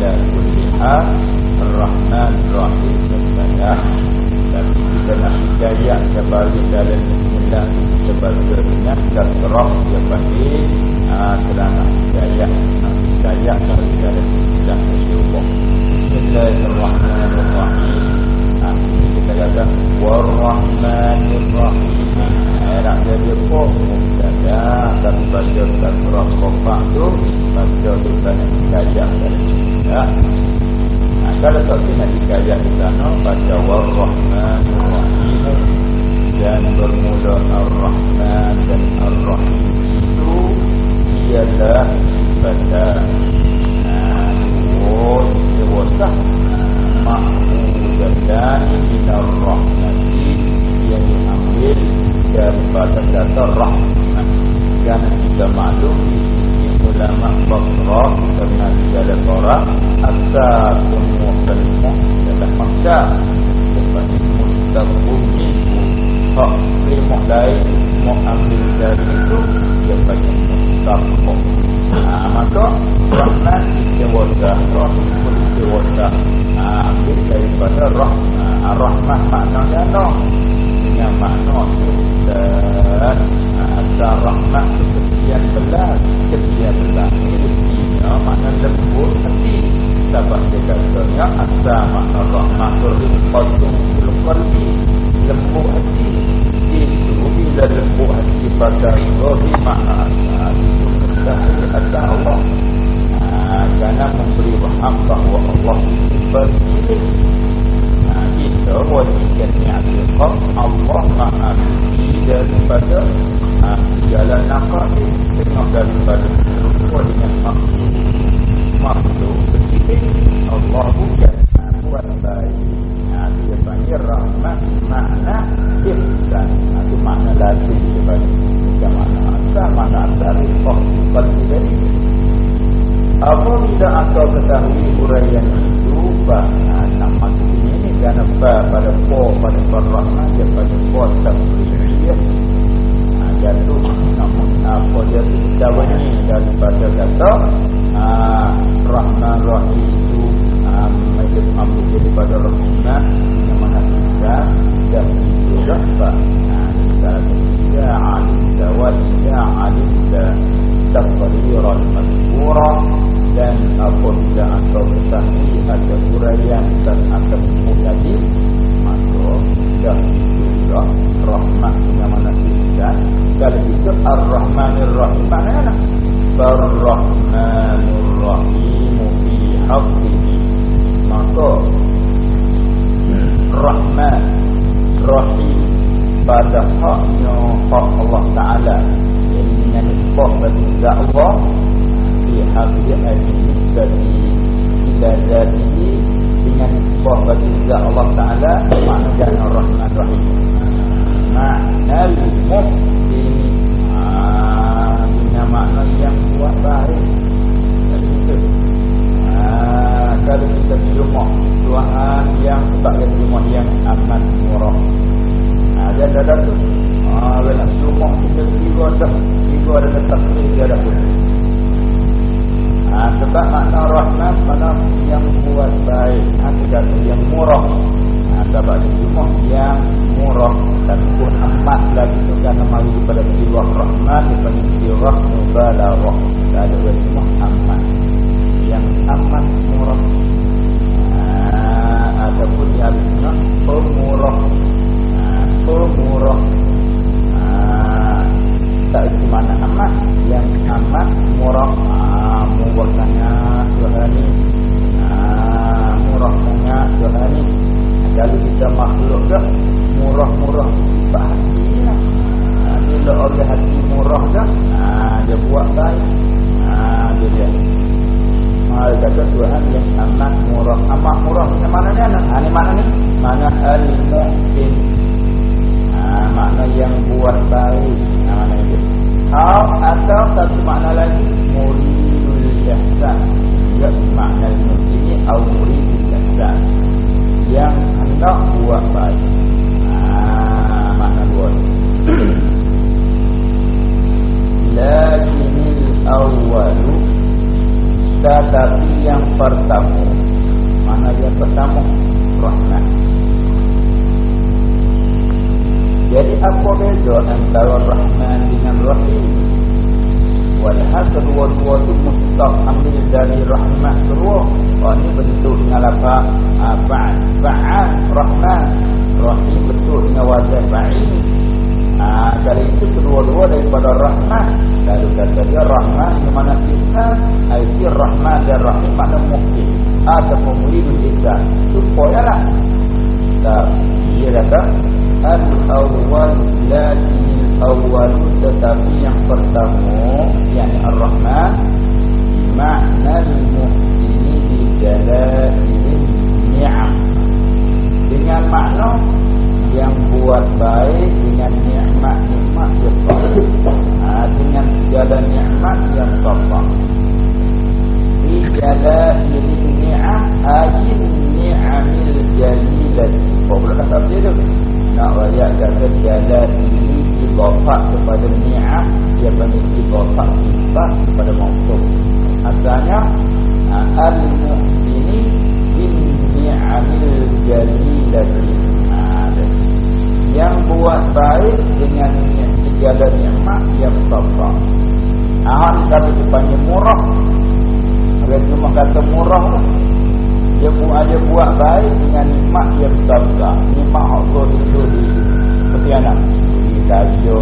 ala kulli hal Ar-Rahman Ar-Rahim Al-Fatihah Tapi kita nak hidayah sebalik dalam Bismillah. Sebalik dengan Kasrah Yang pasti ah, Kita nak hidayah. Nak hidayah Kalau kita nak kita masalah makhluk kosong belum pergi lembu hati itu bila lembu hati pada rohi Maka itu Allah ah, karena memberi waham bahawa Allah itu pergi itu wajibnya kok Allah makna daripada jalan nakal Tengah daripada seluruh dengan makhluk makhluk ketika Allah bukan perlakuan baik. Nanti dia panggil rahmat Makna ihsan. Itu makna dari Bagaimana makna asal Makna dari Oh Bagi dari Apa tidak atau ketahui Urayan itu Bahna Nama ini Dan apa Pada po Pada perlakuan Dia pada po Tak boleh jatuh namun apa dia tidak berani daripada kata ah, rahmat rahim. itu kita ambil daripada rohina yang mana kita tidak itu rasa kita ada alim jawab kita alim kita tafsiran matura dan apabila atau kita Ada kekurangan dan akan mengulangi bahwa daripada rahmat. Lalu kata dia rahmat ke mana kita iaitu rahmat dan rahim pada mukti ada ah, pemulih kita. Supaya lah. Dia kata al-awwal lagi awal tetapi yang pertama yang ar-rahmat makna mukti ini di dalam ini ni'am. Dengan makna yang buat baik dengan nikmat nikmat yang topang ha, ah, dengan segala nikmat yang topang ini diri ni'ah ayin ni'amil jalilat oh boleh kata dia tu? Nak rakyat kata jalan ini dibopak kepada ni'ah yang panggil dibopak sifat kepada maksud asalnya ah, al-mu'ini ini ni'amil jalilat yang buat baik dengan segala nikmat yang bapa. Ahad kata dia panggil murah. Orang cuma kata murah. Dia pun ada buat baik dengan nikmat yang bapa. Nikmat Allah itu di seperti anak. Dia.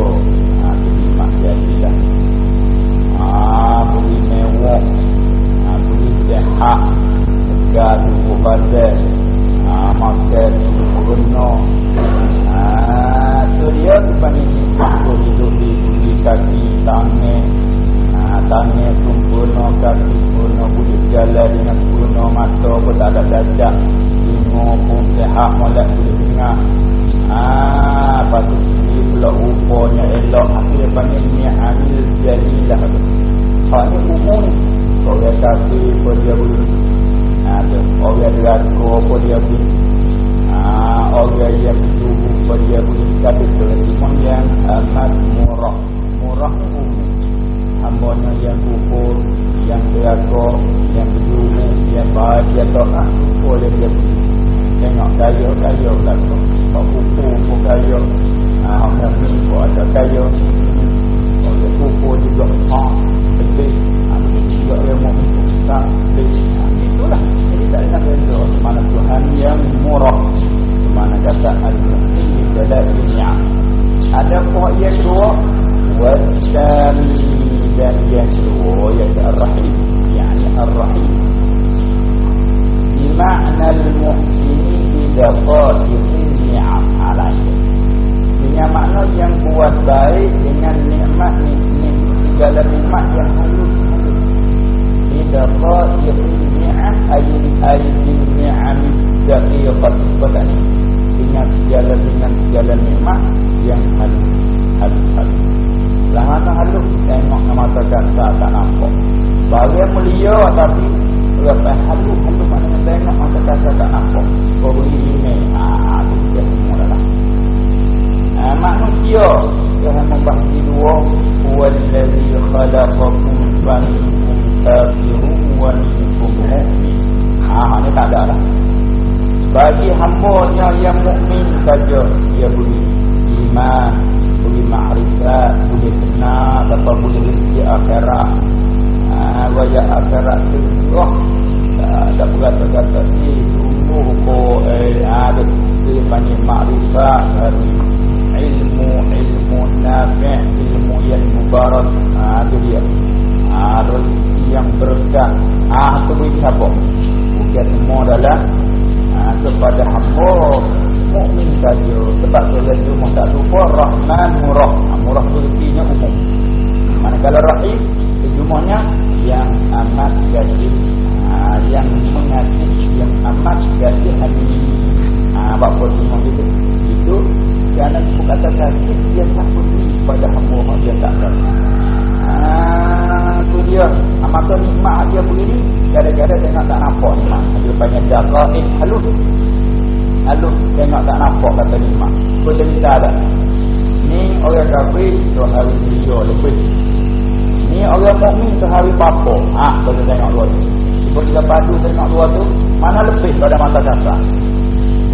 Orang mukmin tu hari papa ah ha, boleh tengok dua tu cuba kita padu tengok dua tu mana lebih pada mata kasar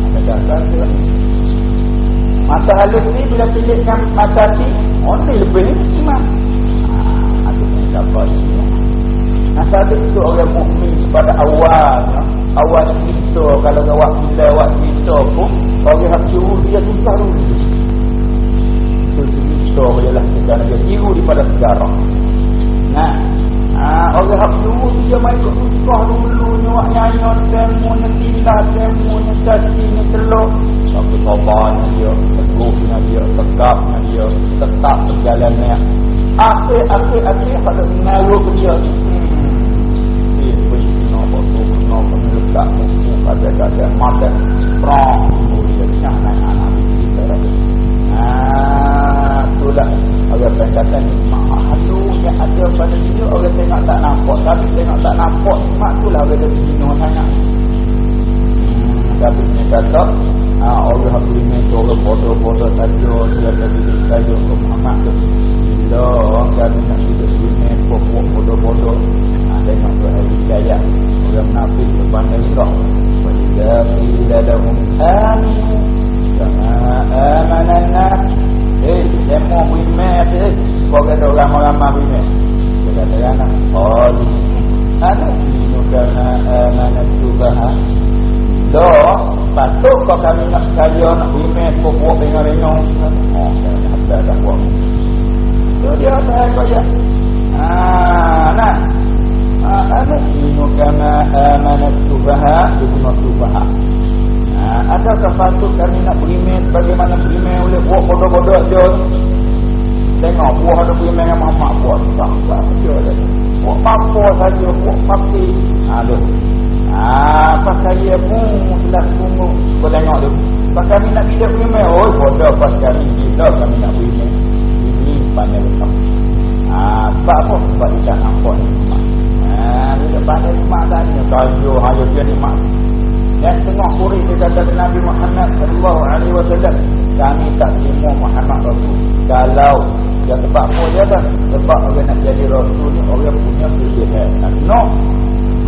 mata kasar tu mata halus ni bila pilih mata ti oh ni lebih nikmat dapat Asal itu orang mukmin pada awalnya Awal kita kalau awak kita awak kita pun Orang yang suruh dia susah dulu Itu kita ialah negara dia Tiru daripada sejarah. Nah Ha, orang hak dulu dia main ke susah dulu nyawak nyanyi temu netilah temu netasi netelok tapi kabarnya dia teguhnya dia tegapnya dia tetap berjalannya akhir-akhir-akhir pada mengaruh ke dia dia pergi kena foto kena penelekak muka pada-pada mata strong dia nak anak-anak kita rasa Haa, itulah orang pendekatan mak halu yang ada pada dia orang tengok tak nampak. Tapi tengok tak nampak mak itulah orang dia bina sangat tapi dia kata haa, orang halu ini orang bodoh-bodoh saja dia dia saja untuk Muhammad tu. Bila orang kami nak hidup dunia pokok bodoh-bodoh haa, tengok tu hari jaya. Orang nafis depan neraka Wajah bila lahum aminu Kama amananna Eh, demo beriman tu Kau kata ramah-ramah beriman Dia kata anak Qalu Ada Inu kama amanat tubaha Do Patut kau kami nak kaya Nak beriman Pokok dengan-dengan Oh, jangan ada dah buat. Itu dia saya kaya Haa, nak. Ada Inu kama amanat tubaha Ibnu tubaha Ha, adakah patut kami nak beriman bagaimana beriman oleh buah bodoh-bodoh dia? Tengok buah ada beriman dengan mamak buah. Tak tak dia ada buah apa saja buah papi. Ada ha, pasal dia pun telah tunggu kau tengok tu. Pasal kami nak tidak beriman oh bodoh pas kami kita kami nak beriman. Ini pandai ha, sebab apa? Sebab dia tak nampak ni ha, dia pandai lemak tanya tajuk hanya dia ni mak dan tengah kuri dia kata Nabi Muhammad sallallahu alaihi wasallam kami tak terima Muhammad Rasul. Kalau dia sebab apa dia dah sebab orang nak jadi Rasul orang punya pilihan. No.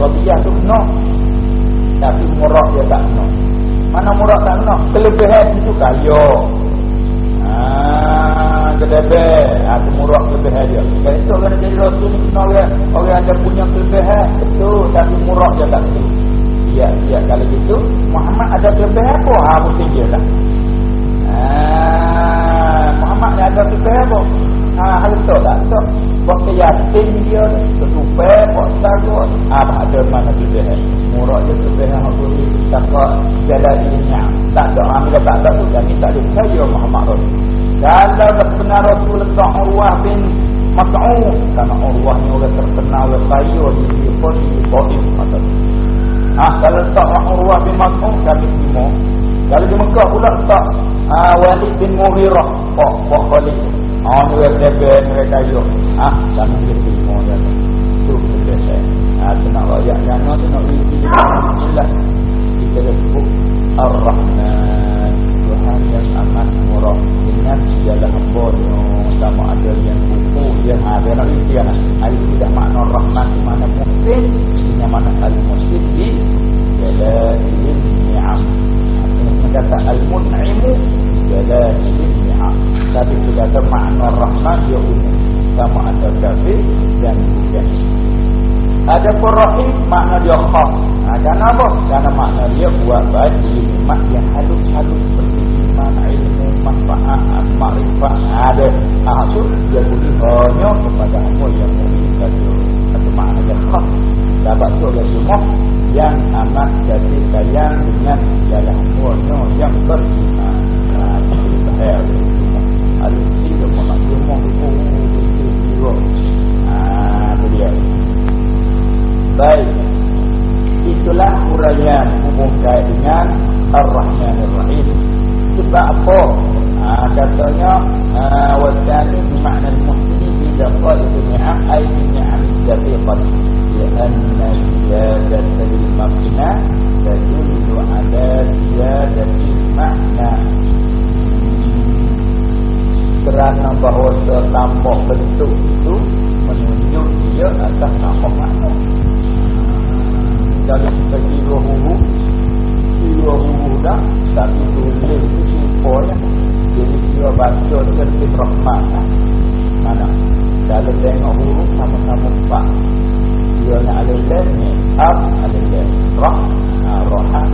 Kau biar tu no. Tapi murah dia tak no. Mana murah tak no? Kelebihan itu kaya. Ah, kedebe, aku murah kelebihan dia. Kalau itu orang jadi rasul ni orang yang punya kelebihan, betul, tapi murah dia tak betul. Ya, ya kalau gitu Muhammad ada kelebihan apa? Ha, mesti dia lah. Ah, Muhammad ada kelebihan apa? Ha, harus tahu tak? So, waktu yatim dia tersupe, kok sago. Ah, ada mana kelebihan? Murah dia kelebihan apa ni? Tak jalan ini Tak ada ambil tak ada tu jadi tak ada saya Muhammad Rasul. Kalau benar Rasul letak Urwah bin Mas'ud Karena Urwah ni orang terkenal Orang kaya di pun di Bodim Masa Ah, kalau tak Urwah bin Mas'ud kami semua. Kalau di Mekah pula tak ah, Walid bin Mughirah, Pak Pak Khalid. Ah, ni dia ben mereka yo. Ah, kami semua ya. Tu kita Ah, kena royak jangan kena isi Bismillah. Kita sebut Ar-Rahman. Tuhan yang amat murah dengan segala hamba sama ada yang kuku yang ada nak isi kan. Hari tidak makna Rahman di mana mungkin yang mana al-muslim di jalalil ni'am. Artinya kata al-mun'imu jalalil ni'am. Tapi juga ada makna rahman dia umum sama ada kafir dan bukan ada pun rahim makna dia khas. Ha, kenapa? kerana makna dia buat baik nikmat yang halus-halus seperti iman, ilmu, manfaat, makrifat ada hasil boleh hanya kepada Allah yang memiliki satu makna yang khas dapat surga semua yang amat jadi sayang dengan jalan umurnya yang beriman. Nah, itu bahaya. Ada tiga mana semua itu itu itu. Ah, itu dia. Baik. itulah huraian kait dengan Ar-Rahman Ar-Rahim sebab apa katanya ha, wasani makna muhsini bila qala ni'am ay ni'am daqiqat lianna ziyadat al-maqna tadullu ala ziyadat makna kerana bahawa tambah bentuk itu menunjuk dia atas tambah makna. Kalau kita kira huruf kira dah tapi tulis itu supaya jadi kira baca dia lebih rahmat lah. mana kalau tengok huruf sama-sama empat. Dia nak ada lem ni ab ada lem rah rohan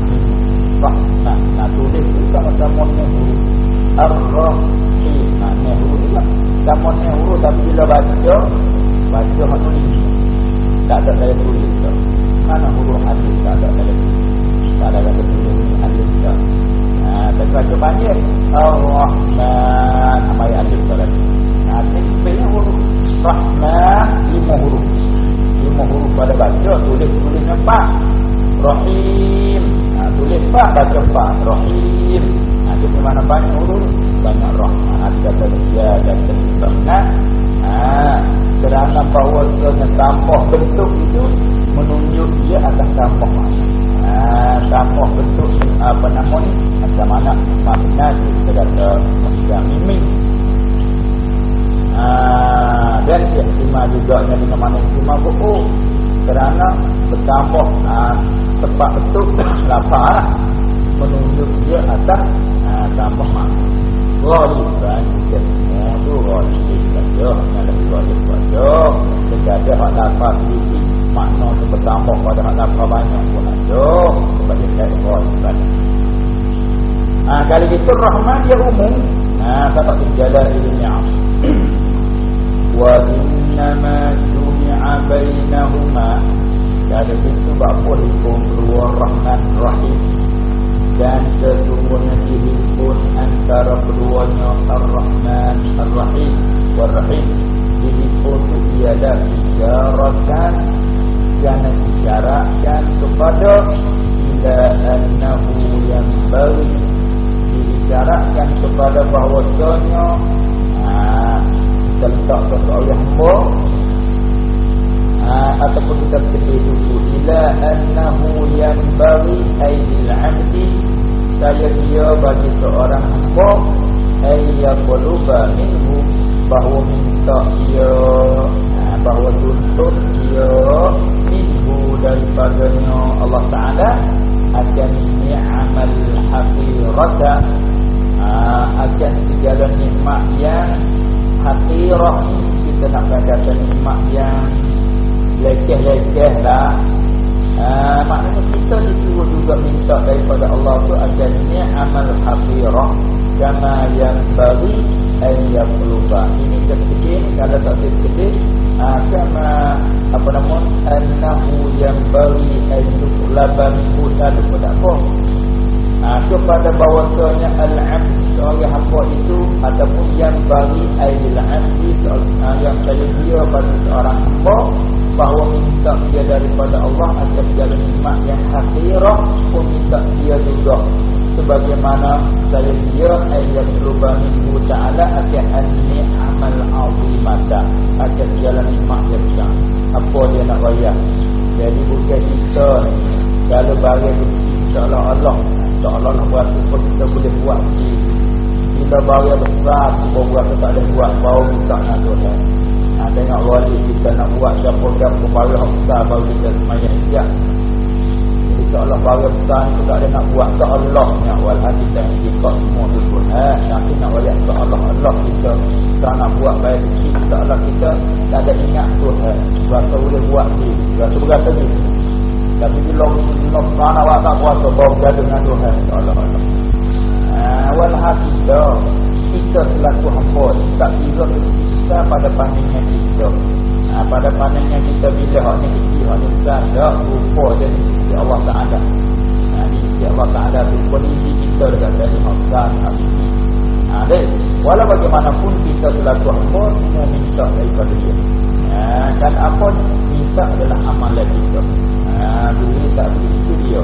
rah nah, nah tulis itu sama-sama ni huruf. Ar-rahim nah ni huruf tu lah. Sama ni huruf tapi bila baca baca hati tak ada saya tulis tu. Mana huruf hadis tak ada dalam tak ada kata tulis hadis tak nah tak baca banyak Ar-Rahman apa yang hadis tu lagi ini huruf Rahman lima huruf lima huruf pada baca tulis tulis empat Rahim tulis empat baca empat Rahim itu mana banyak huruf banyak Rahman ada dia dan nah kerana bahawa tambah bentuk itu menunjuk dia atas tambah makna. Ha, tambah bentuk apa nama ni? Macam mana makna kita kata macam mimik. Ha, dan ikhtimah juga dengan mana ikhtimah buku. Kerana bertambah ha, tepat bentuk lapar menunjuk dia atas ha, tambah makna. Ghaliban kita semua tu Ghaliban saja Hanya lebih Ghaliban saja Jika ada sedikit makna tu bertambah pada lapar banyak pun ada. Sebab dia kata Ghaliban ha, kali itu Rahman dia umum. Ha, dapat berjalan ilmiah. Wa innama jumi'a bainahuma. Dari itu bapa hukum dua Rahman Rahim. Dan sesungguhnya dihimpun antara keduanya Ar-Rahman Ar-Rahim. War-Rahim dihimpun tiada isyaratkan kerana isyaratkan kepada ila annahu yang baru. Diisyaratkan kepada bahawasanya ah, terletak sesuatu hamba Ah, ataupun kita pergi dulu. Ila annahu yang bagi aidil abdi saya dia bagi seorang ayya quluba minhu bahawa minta dia bahawa tuntut dia minhu daripadanya Allah Ta'ala akan ni'amal haqirata ah, akan segala nikmat yang haqirah kita nak kata nikmat yang leceh-leceh lah maknanya kita disuruh juga minta daripada Allah tu ajarnya amal hafirah kama yang bagi ayat pelubah ini kecil kalau tak kecil ha, kama apa nama annahu yang bagi ayat pelubah muda kepada apa. Ha, kepada bawasanya al-abd seorang hamba itu ataupun yang bagi aidil abdi ha, yang saya dia bagi seorang hamba bahawa minta dia daripada Allah atas segala nikmat yang hakirah pun minta dia juga. Sebagaimana saya dia ayat berubah minggu ta'ala akan anni amal azimata akan segala nikmat yang besar. Apa dia nak bayar? Jadi bukan kita. Kalau bagi insyaAllah Allah InsyaAllah nak buat apa kita boleh buat. Bila bawa besar Kita buat kita tak boleh buat Baru minta nak Tuhan ha, Tengok wali kita nak buat Siapa-siapa bawa besar Baru kita semayang siap. InsyaAllah bawa besar Kita tak ada nak buat. Tak Allah Nak wal hati dan Kita semua tu pun. Eh, Nanti nak wali Tak Allah. Allah kita Kita nak buat baik Kita Allah kita Tak ada ingat Tuhan Rasa boleh buat Rasa berkata ni. Tapi bila Allah Subhanahu wa taala kuasa bawa dengan Tuhan. Allah Allah. Ah walhamdulillah kita selaku hamba tak kira kita pada pandangannya kita. Ah pada pandangannya kita bila ni kecil hak ni besar dak rupa jadi sisi Allah Taala. Ah ni sisi Allah Taala tu kondisi kita dekat besar hak kecil. Ah dek walau bagaimanapun kita selaku hamba semua minta daripada dia. Ah dan apa minta adalah amalan kita. Ah duit tak beli itu dia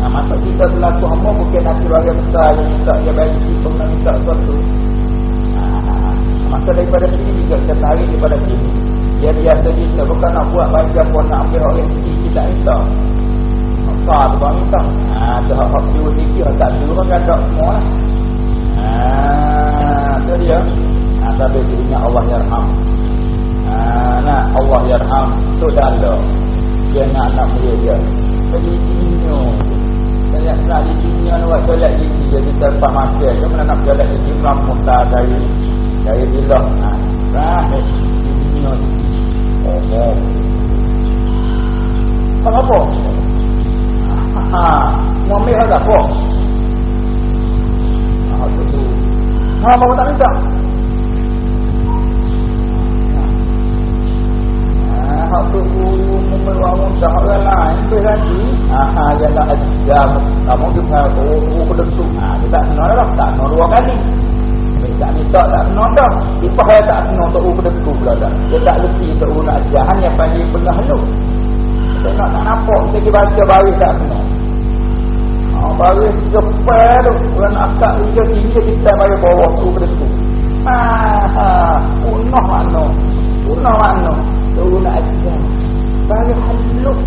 ha, masa kita selaku hamba mungkin nanti bagi besar yang minta dia bagi kita nak minta sesuatu. Ha, masa daripada sini juga kita tarik daripada sini. Dia biasa kita bukan nak buat baca pun nak ambil orang yang kita minta. Besar tu bang minta. Ha, tu hak-hak tu sikit tak tu kan ada semua. Lah ha, tu dia. Ha, tapi dia ingat Allah Yarham ha, nah Allah Yarham tu dah ada. Dia nak mulia dia. Jadi dinyo banyak nak di dunia ni buat solat gigi jadi makan dia mana nak solat gigi melampuk tak dari dari bila ha, nah di dunia ni oh oh apa? Ha mau ada apa? Ha tu ha mau tak minta hak tu membawa orang lain tu lagi aha ya tak ada kamu juga oh oh kedentu ha dia tak kena dah tak kena dua kali tak minta tak kena dah ipah dia tak kena untuk oh kedentu pula dah dia tak leti untuk oh nak ajar hanya panggil pernah lu nak tak kita pergi baca baris tak kena ha, baris pel tu orang akak tiga tiga kita bayar bawah tu kedentu ha ha punah mana punah mana turun ajar. Bagi halus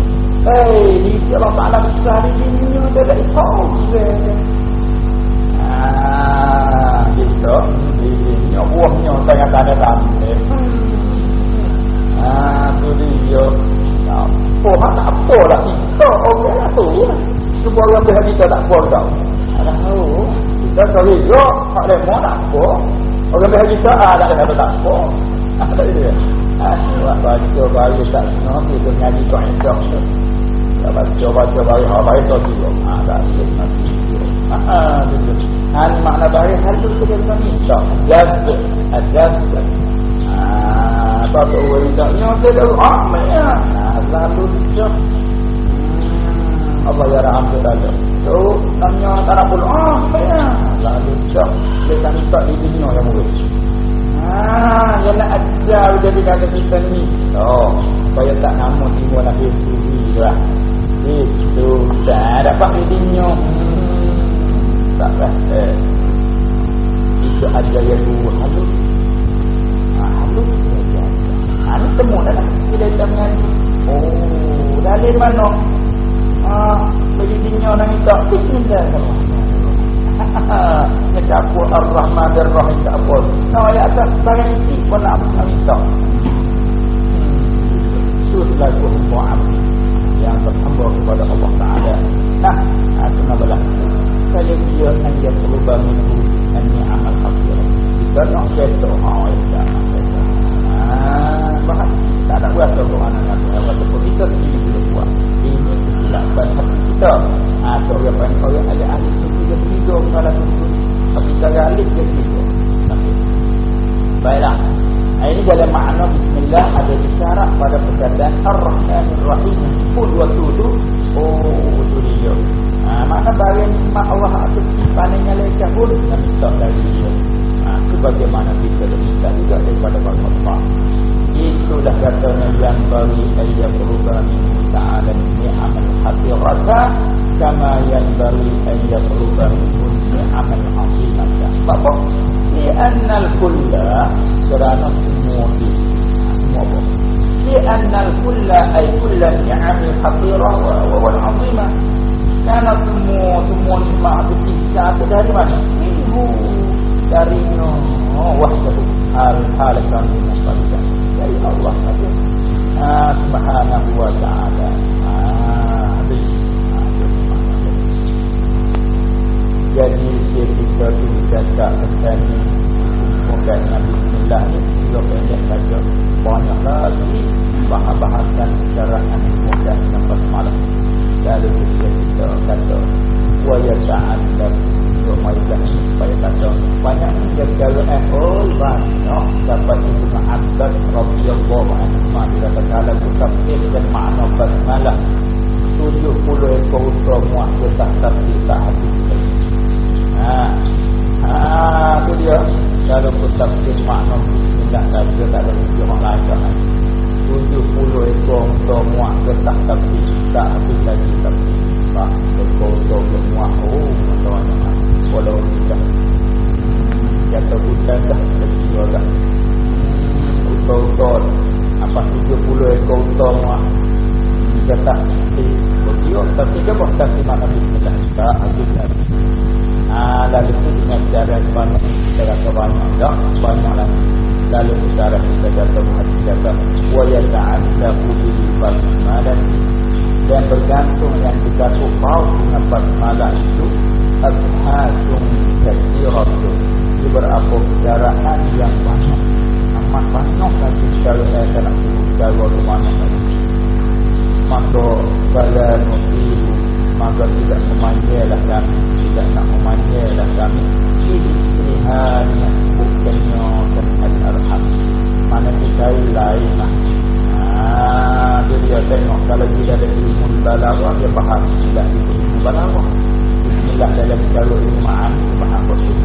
eh di Allah Ta'ala besar di dunia dia tak ikut. Ah gitu. Dunia buahnya saya tak ada sampai ah tu dia Oh, tak apa lah. Kita orang yang tu. Cuba orang biar kita tak apa tau. Ada tahu. Kita sorry yo Tak ada tak apa. Orang biar kita ada tak apa tak apa Dia baca baru tak senang Itu nyanyi kongkong tu Tak baca baca baru Hal baik tu juga tak senang nanti Haa tu Hal makna baik Hal tu kita kita minta Ajab Ajab Haa Apa tu Kita nyata tu Ah Maya Haa Lalu tu Allah ya raham tu tadi Tu Namanya Tarabul Ah Maya Lalu tu Kita minta di dunia yang murid Ah, yang nak ajar jadi kata kita ni. Oh, supaya tak nama timur Nabi Suri lah. Itu dah dapat idinyo. Hmm, tak. Eh. Itu ajar yang dua halus. Ah, halus dia Ah, ni temu dah lah. Kita dah mengaji. Oh, dari mana? Ah, bagi dinyo nak minta. Bismillahirrahmanirrahim. Nyekapu Ar-Rahman dan Rahim tak apa. Nah ayat atas barang ini pun nak minta? Itu selaku hukum Yang berhamba kepada Allah Ta'ala. Nah, itu nak berlaku Saya dia hanya berubah minggu Hanya amal fakir Kita nak kata Oh, ya Ah, bahan tak. Ada buat tu anak-anak. Tu. Kita sendiri boleh buat. Ini kesilapan hati kita. Atau yang paling orang ada ahli suci dia tidur kalau tunggu. Tapi cara ahli dia tidur. Baiklah. Ini dalam makna bismillah ada isyarat pada perkataan Ar-Rahman Ar-Rahim. Pun waktu itu, oh itu dia. Ha, makna bagian nikmat Allah itu panennya lecah pun dan tak dari dia. Ha, itu bagaimana kita minta juga daripada Allah. Itulah katanya yang baru ayat berubah ta'ala ni'amal hadirata kama yang baru ayat berubah ni'amal azimata apa? li'annal kulla kerana semua itu semua apa? li'annal kulla ay kulla ni'amal hadirah wa wal azimah kerana semua semua nikmat itu bisa dari mana? minhu dari oh, wahdahu kita dari Allah. Ah, subhanahu wa ta'ala. Jadi dia kita bisa tak tentang Mungkin Nabi Bismillah ni Juga banyak saja Banyak lagi Bahas-bahasan secara aneh mudah Sampai semalam Lalu dia kita kata Wa yata'andam Rumaikan supaya kata banyak dia cara eh oh banyak dapat itu ma'abad radiyallahu anhu bila kata alam tafsir dan makna basmalah 70 ekor muak kita tapi tak habis ha tu dia. Kalau tafsir makna bismillah dan dia tak ada orang lain. Kan 70 ekor usaha muak kita tapi tak habis lagi tapi tak berkotor semua oh macam-macam walau kita jatuh hutan dah kecil dah. Utol-utol apa 70 ekor utol mah kita tak berdiok tapi dia pun tak mana bismillah tak habis lagi Lalu itu dengan cara banyak kita kata banyak tak banyak lagi lalu cara kita kata hati kata wa yata'allahu bil basmalah dan bergantung yang kita mau mendapat malah itu abhadun kathiratu itu berapa kendaraan yang banyak amat banyak lagi kalau saya tak nak kalau mana maka bala nusiru maka tidak memanggillah kami. Tidak nak memanggillah kami. Ini pilihan bukannya dan al-arham mana kita lain lah. Ah, dia tengok kalau dia ada ilmu balawah dia faham. Tidak ilmu balawah Bismillah dalam jalur ilmu ma'an faham betul.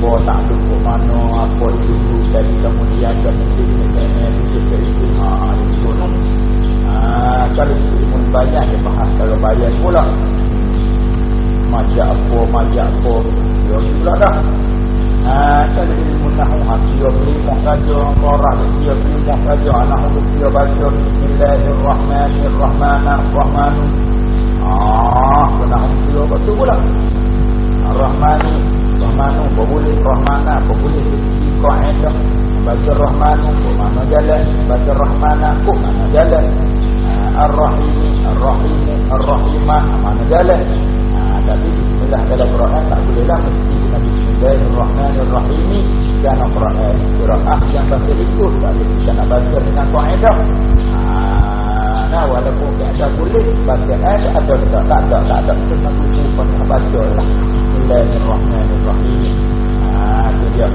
Bahawa tak ada mana apa itu dari kemudian kemudian kemudian kemudian kemudian kemudian Ah, kalau ilmu banyak dia faham. Kalau bayar pula majak apa majak apa dia pula dah. Ah, kalau ilmu nahu hati dia mau saja orang dia mau saja anak dia baca Bismillahirrahmanirrahman ah nahu dia betul pula. Ar-Rahmani Rahmanu boleh? Rahmana boleh? Kaidah baca Rahmanu mana jalan? Baca Rahmana mana jalan Ar-Rahimi Ar-Rahimi Ar-Rahimah mana jalan? Tapi bismillah dalam Quran tak boleh lah. Mesti dengan bismillahirrahmanirrahim dan Quran. Quran yang baca itu. Tak boleh kita nak baca dengan kaedah nah walaupun kita boleh baca ada tak tak tak tak tak kita nak buku baca lah. Bismillahirrahmanirrahim. Ah dia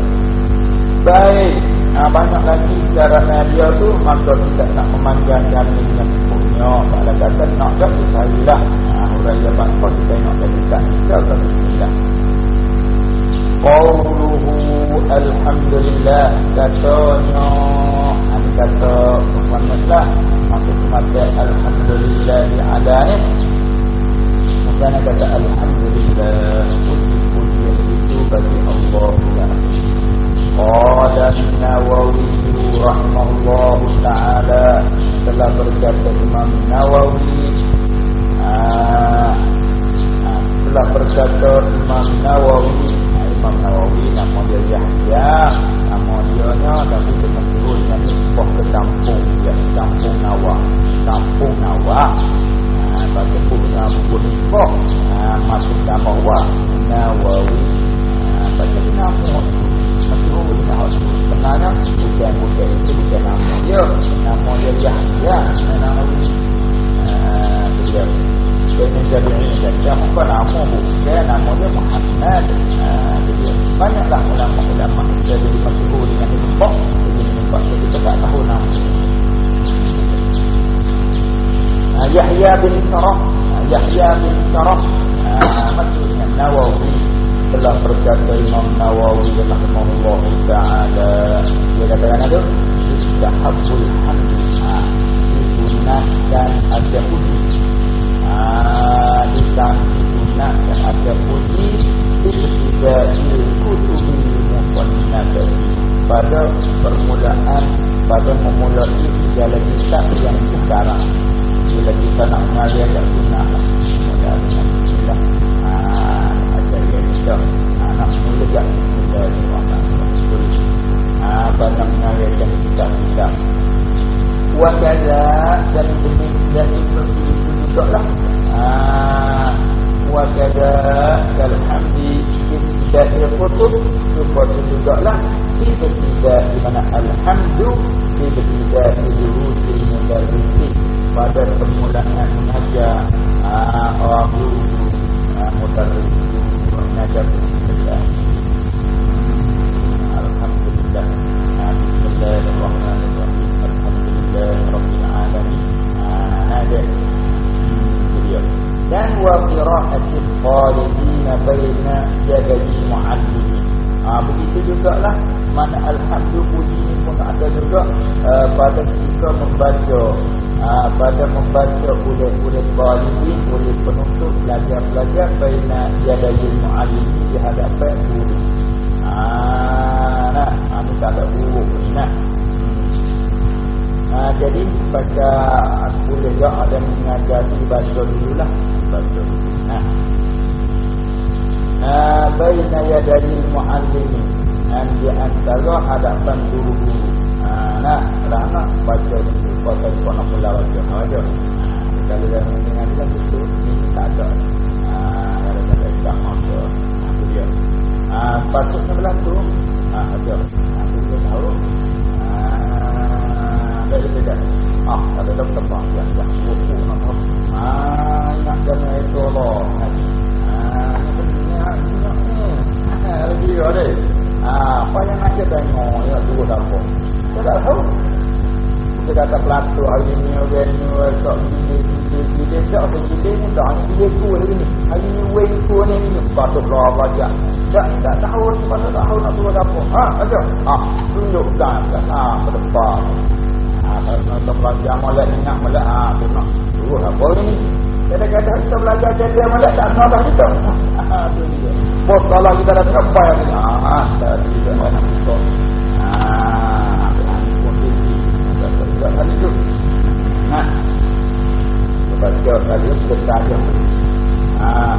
baik. Nah, banyak lagi cara dia tu maka tidak nak memanjangkan dengan punya kalau kata nak dah sekalilah raya bangkot kita nak jadikan kita ke bismillah Qawluhu alhamdulillah. Katanya an kata Muhammadlah maksud mata alhamdulillah adanya bukan kata alhamdulillah? Puji-pujian itu bagi Allah. ya Qala Nawawi rahimahullah taala telah berkata Imam Nawawi telah berkata Imam Nawawi Imam Nawawi nama dia Yahya nama dia nya tapi dengan turun dengan nisbah ke kampung ya kampung Nawa kampung Nawa Baca bukunya buku nisbah masuk nama Wa Nawawi. baca nama Masuk dengan hal sebenarnya bukan bukan itu bukan nama dia nama dia Yahya Nawawi dia Ibn Jabi'in saja bukan nama bukan nama dia Muhammad jadi banyaklah ulama-ulama jadi masyhur dengan lembok jadi lembok kita tak tahu nama Yahya bin Sarah. Yahya bin Sarah. Masyhur dengan Nawawi telah berkata Imam Nawawi rahimahullah taala dia katakan ada istahabul hamd disunatkan ada Dikan sunat dan ada puji Di ketiga ilkutubi muqannada Pada permulaan Pada memulai segala kitab yang sekarang. Bila kita nak mengalir dan kita Ada yang kita Nak mula kan Kita Apa nak mengalir dan kitab-kitab Wajada dan demikian seperti itu juga lah. Wajada dalam hamdi tidak terputus seperti juga lah. Tidak tidak di mana alhamdu tidak tidak diurusi mudarrisi pada permulaan mengajar orang guru mudarrisi mengajar mengajar. Alhamdulillah. Bismillahirrahmanirrahim. Rabbil Alamin Ada Dan wa qira'atil qalidina Baina jadadi mu'allimi ha, begitu jugalah mana alhamdulillah pun ada juga uh, pada kita membaca uh, pada membaca oleh-oleh talibin oleh penuntut belajar-belajar baina yadayil mu'alim di hadapan guru. Ah nah kami tak ada guru ni nah. Ha, jadi baca boleh juga ada mengajar baca dulu lah baca nah. Ha, baina yadayil mu'alim dan di antara hadapan guru-guru nah anak baca baca dulu nak mula baca. Baca. Ha, kalau dah mendengar dia itu tak ada. Ha, ada ada tak masa itu dia. Ha, patutnya berlaku ha, ada. Ha, kita tahu. Ada ada ah ada ada. Tempat yang yang buku nak ha, ingat jangan itu Allah ha, ini benar ini lagi ada. Ah, apa yang nak tengok? Ya dua dapur. Kita tak tahu. Kita kata pelatu hari ini orang ni esok dia dia dia dia apa dia ni dah dia ku ni. Hari ni wei ku ni ni patut lah baca. Tak tak tahu patut tahu nak dua dapur. Ha, ada. Ah, tunjukkan kat ah ke depan. Ah, kalau belajar malah ingat malah ah tu nak. Dua dapur ni. Kadang-kadang kita belajar jadi malah tak tahu kita. Ah, tu dia. Bos kalau kita dah sampai ni, ah, dah tidak nak masuk. Tak terlihat kali tu. Nah, baca tadi kita saja. Ah,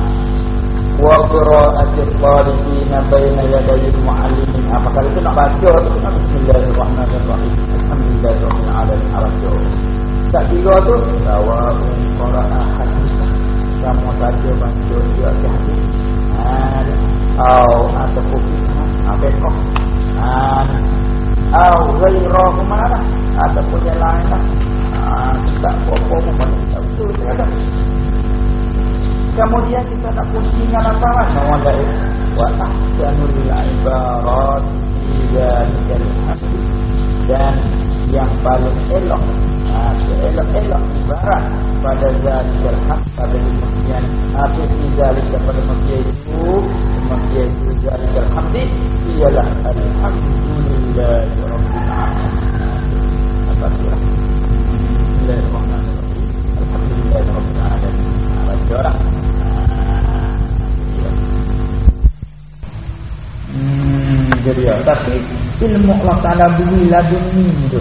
wa qira'atil talibin baina yaday al-muallimin. Apa kali tu nak baca tu nak bismillahirrahmanirrahim. Alhamdulillahirabbil alamin. Arabjo. Tak kira tu sawa'un qira'a hadis. Kamu baca baca dia hadis atau ataupun apa kok atau ghairu mana ataupun yang lain lah. Tak apa-apa pun. Itu ada kemudian kita nak pusingkan apa lah nawalai wa ahsanul ibarat dan yang paling elok elok-elok ibarat pada zalikal haq pada demikian apa ini zalika pada makia itu itu zalikal hamdi ialah alhamdulillah rabbil alamin apa surah Bismillahirrahmanirrahim Alhamdulillah rabbil alamin baca Hmm, jadi ya. Tapi ilmu Allah Ta'ala beri ladun ni tu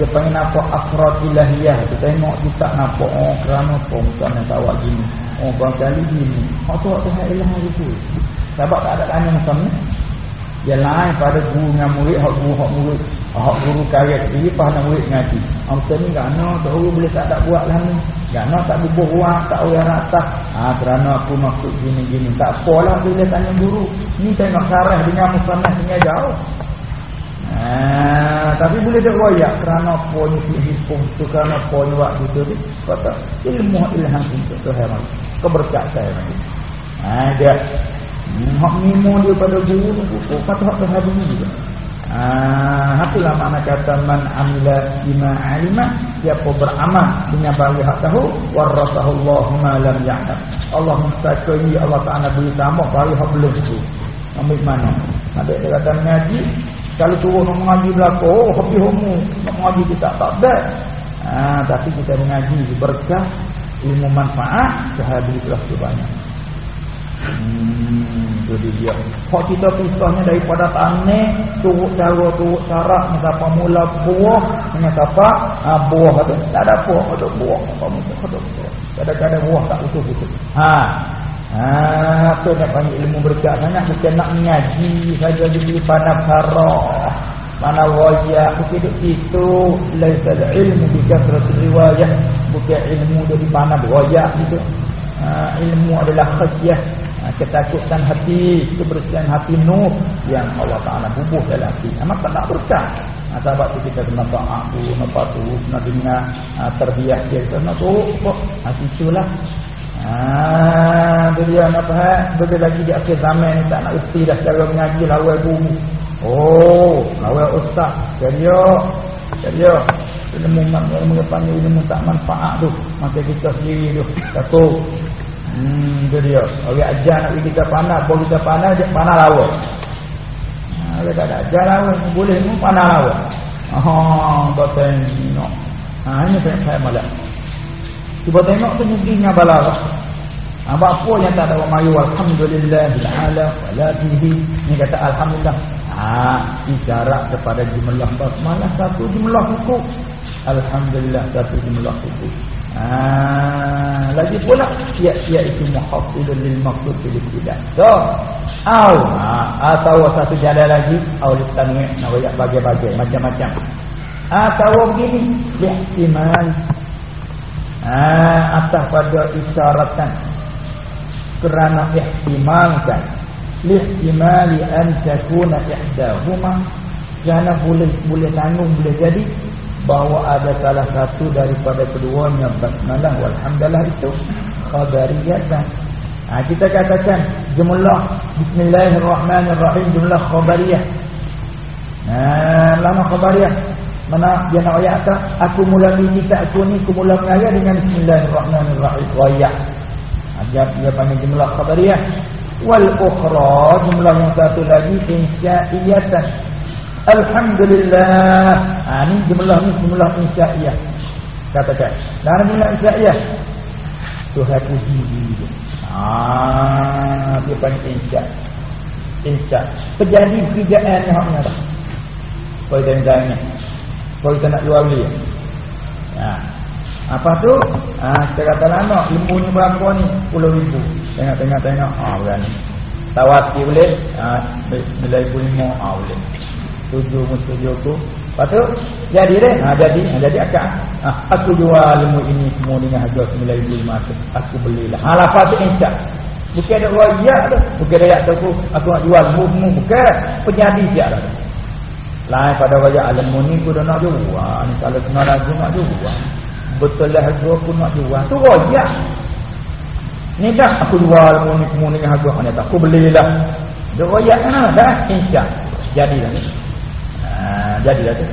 dia pengen nampak akhirat ilahiyah kita tengok kita nampak oh kerana apa bukan nak tahu gini oh barangkali gini oh tu ilah itu sebab tak ada tanya macam ni. Yang lain pada guru dengan murid hak guru hak murid. Hak guru kaya ini pahal murid ngaji. Apa ni nak tak boleh tak tak buat lah ni. Tak nak tak bubuh uang tak uyar rata ha, kerana aku maksud gini-gini. Tak apalah bila tanya guru. Ni tengok syarah dengan muslimah tinggal jauh. Ah, tapi boleh tak royak kerana pun hitung tu kerana pun waktu tu tu kata ilmu ilham untuk Tuhan. Keberkat saya ah dia hak mimo dia pada guru tu kata hak Tuhan bunyi juga. Ah itulah makna kata man amila bima alima siapa beramal dengan bagi hak tahu warasahu Allah ma lam ya'lam. Allah mustakini Allah Taala beri tambah bagi hak belum tu. Ambil mana? Ada kata mengaji kalau turun mengaji belakang, oh hobi homo mengaji kita tak baik. Ha, tapi kita mengaji berkah ilmu manfaat sehari telah banyak. Jadi dia. Kalau kita pisahnya daripada tanah, turut cara, turut cara, mengapa mula buah, mengapa ha, buah itu. Tak ada buah, ada buah. Apa mula, ada buah. Kadang-kadang buah tak utuh-utuh. Ha, Ah, tu nak panggil ilmu berkat sangat bukan nak mengaji saja di panah sarah. Mana wajah kita duduk itu laisa ilmu bi kasrat riwayah bukan ilmu dari panah wajah itu. Ah, ilmu adalah khasyah ah, ketakutan hati kebersihan hati nur yang Allah Taala bubuh dalam hati. Maka tak berkah. Ah, sebab itu kita kena taat tu, kena patuh, kena dengar ah, terbiah dia, kena tu, kok, hati itulah Ah, tu dia nak faham. Betul lagi di akhir zaman ni tak nak reti dah cara mengaji lawai guru. Oh, lawai ustaz. Jadi yo. Ilmu ilmu panggil ilmu tak manfaat tu. Macam kita sendiri tu. Satu. Hmm, tu dia. Orang ajar nak kita panah, boleh kita panah, dia panah lawai. Ada tak ada ajar lawan boleh mu panah lawan. Oh, tak tengok. Ha, ini saya saya malam. Cuba tengok tu nyuginya balarah. Apa apa yang tak ada orang mayu alhamdulillah ala walatihi ni kata alhamdulillah. Ha, isyarat kepada jumlah basmalah satu jumlah hukum. Alhamdulillah satu jumlah hukum. Ah, lagi pula ya ya itu muhafizun lil maqsud bil ibtidah. So, au ha, atau satu jalan lagi au tanwi nak banyak bagi-bagi macam-macam. Atau begini ihtimal ah atas pada isyaratan kerana ihtimalkan lihtimali an takuna ihdahuma kerana boleh boleh tanggung boleh jadi bahawa ada salah satu daripada keduanya basmalah walhamdulillah itu khabariyatan ha, kita katakan jumlah bismillahirrahmanirrahim jumlah khabariyah. Ha, lama khabariyah? Mana dia nak ayat tak? Aku mulai kita aku ni aku mula mengaya dengan bismillahirrahmanirrahim. Ayat ha, dia, dia panggil jumlah khabariyah. Wal ukhra jumlah yang satu lagi insya'iyatan Alhamdulillah. Ha, ni jumlah ni jumlah insyaiyah. Katakan. Dan jumlah insyaiyah. Tuhan puji dia. Ah, dia panggil insya. Insya. Terjadi kerjaan yang haknya dah. Kau jangan tanya. Kau kita nak dia. Ha. Apa tu? Ah, kita kata lama. Ilmu ni berapa ni? Puluh ribu. Tengok, tengok, tengok. Ah, berani. Tawati boleh. Ah, bila ibu lima. Ah, boleh tujuh tujuh tu patut? Jadi deh. Ha, jadi. Ha, jadi akak. Ha, aku jual ilmu ini semua dengan harga 9500 aku belilah. Ha lafaz tu insya bukan ada royak tu. Bukan ada ayat tu aku. Nak jual ilmu bukan. Penjadi siap lah. Lain pada royak ilmu ni aku dah nak jual. Ni kalau kena lagi nak jual. Betul lah harga aku nak jual. Tu royak ni dah. Aku jual ilmu ni semua dengan harga. Aku belilah. Dia royak kan dah. Insya jadilah ni Ha, jadilah tu.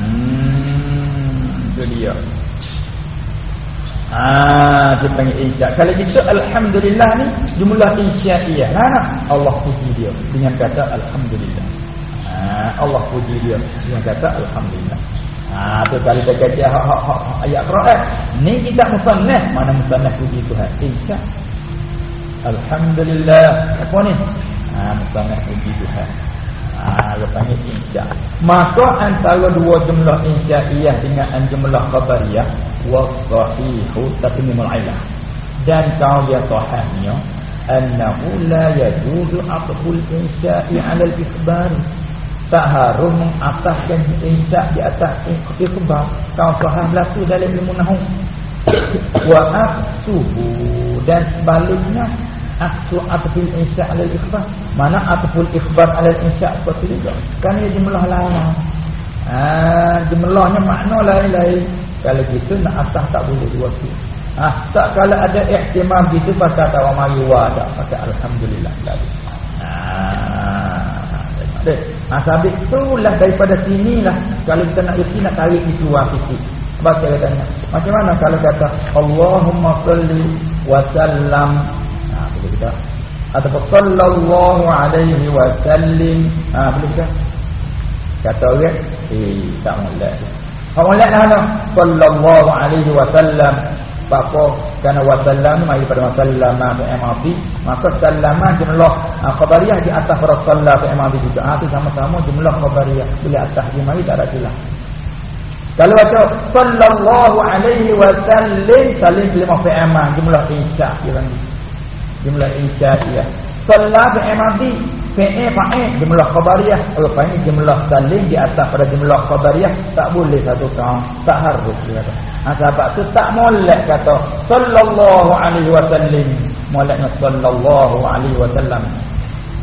Hmm, itu dia. Ah, dia panggil insya. Kalau gitu alhamdulillah ni jumlah insyaiyah. Mana Allah puji dia dengan kata alhamdulillah. Ah, Allah puji dia dengan kata alhamdulillah. Ah, tu kali kita kaji ha, ha, ha, ayat Quran. Ni kita musannaf, mana musannaf puji Tuhan. Insya. Alhamdulillah. Apa ni? Ah, musannaf puji Tuhan. Dia panggil insya. Maka antara dua jumlah insyaiyah dengan jumlah khabariyah wa sahihu tatmimul ilah. Dan kau dia sahihnya annahu la yajuzu aqbul insya'i 'ala al-ikhbar. Tak harus mengataskan insya di atas ikhbar. Kau sahih berlaku dalam ilmu nahwu. Wa aqsuhu dan sebaliknya Aksu atfil insya' alal ikhbar. Mana atful ikhbar alal insya' Seperti itu Kan ia jumlah lain ha, Jumlahnya makna lain-lain. Kalau gitu nak atah tak boleh dua tu ha, Tak kalau ada ihtimam gitu Pasal tawa mayuwa tak. Pasal Alhamdulillah tadi ha, ha, Sabit itulah daripada sini lah. Kalau kita nak isi nak tarik itu sikit Baca katanya Macam mana kalau kata Allahumma salli wa sallam kita. Atau sallallahu alaihi wasallim. Ah boleh kita kata? Orang eh tak molek. Tak molek lah no. Sallallahu alaihi wasallam. Apa kerana wasallam mari pada wasallam fi MRT maka sallama jumlah ha, khabariyah di atas rasulullah fi MRT juga. Ha, itu sama-sama jumlah khabariyah bila atas mari tak ada silah. Kalau baca sallallahu alaihi wasallim salim lima fi MRT jumlah insya dia jumlah insya'iyah. Salah fi'il fi'il fa'il jumlah khabariyah. Kalau fa'il jumlah saling di atas pada jumlah khabariyah tak boleh satu kaum. Tak harus dia kata. Ha, sebab tu tak molek kata. Sallallahu alaihi wasallam moleknya sallallahu alaihi wasallam.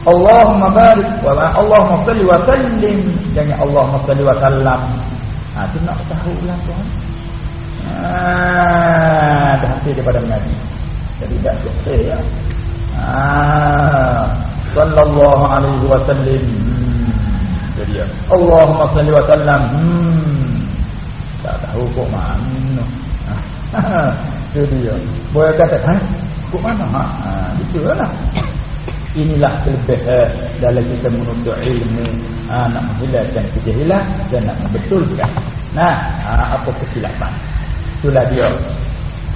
Allahumma barik wa Allahumma salli wa sallim. Jangan Allahumma salli wa sallam. Ha, tu nak tahu lah tuan ah dah hasil daripada mengaji jadi tak betul ya. Ah, sallallahu alaihi wasallam. Hmm. Jadi ya. Allahumma salli wa sallam. Hmm. Tak tahu kok mana. Jadi ya. Boleh kata, "Ha? Kok mana?" Ha, itu lah. inilah kelebihan dalam kita menuntut ilmu ha, nak menghilangkan kejahilan dan nak membetulkan nah ha, apa kesilapan itulah dia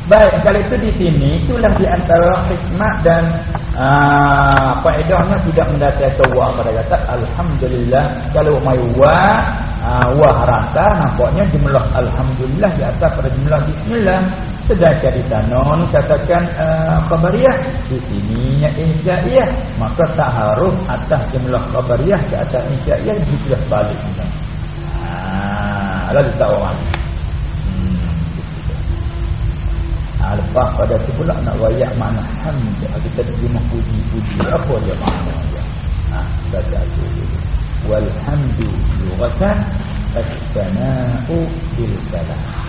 Baik, kalau itu di sini, itulah di antara hikmat dan uh, faedahnya tidak mendatangkan wa pada kata Alhamdulillah. Kalau mai wa, uh, wa rasa, nampaknya jumlah Alhamdulillah di atas pada jumlah Bismillah. Sedangkan di tanon katakan khabariyah. Di sini insyaiyah. Maka tak harus atas jumlah khabariyah di atas insyaiyah. Jika balik. Ah, lalu tak orang. Ha, lepas pada tu pula nak wayak mana hamd. Kita terjemah puji-puji. Apa dia makna dia? Ha, baca tu dulu. Walhamdu lughatan as-sana'u bil kalam.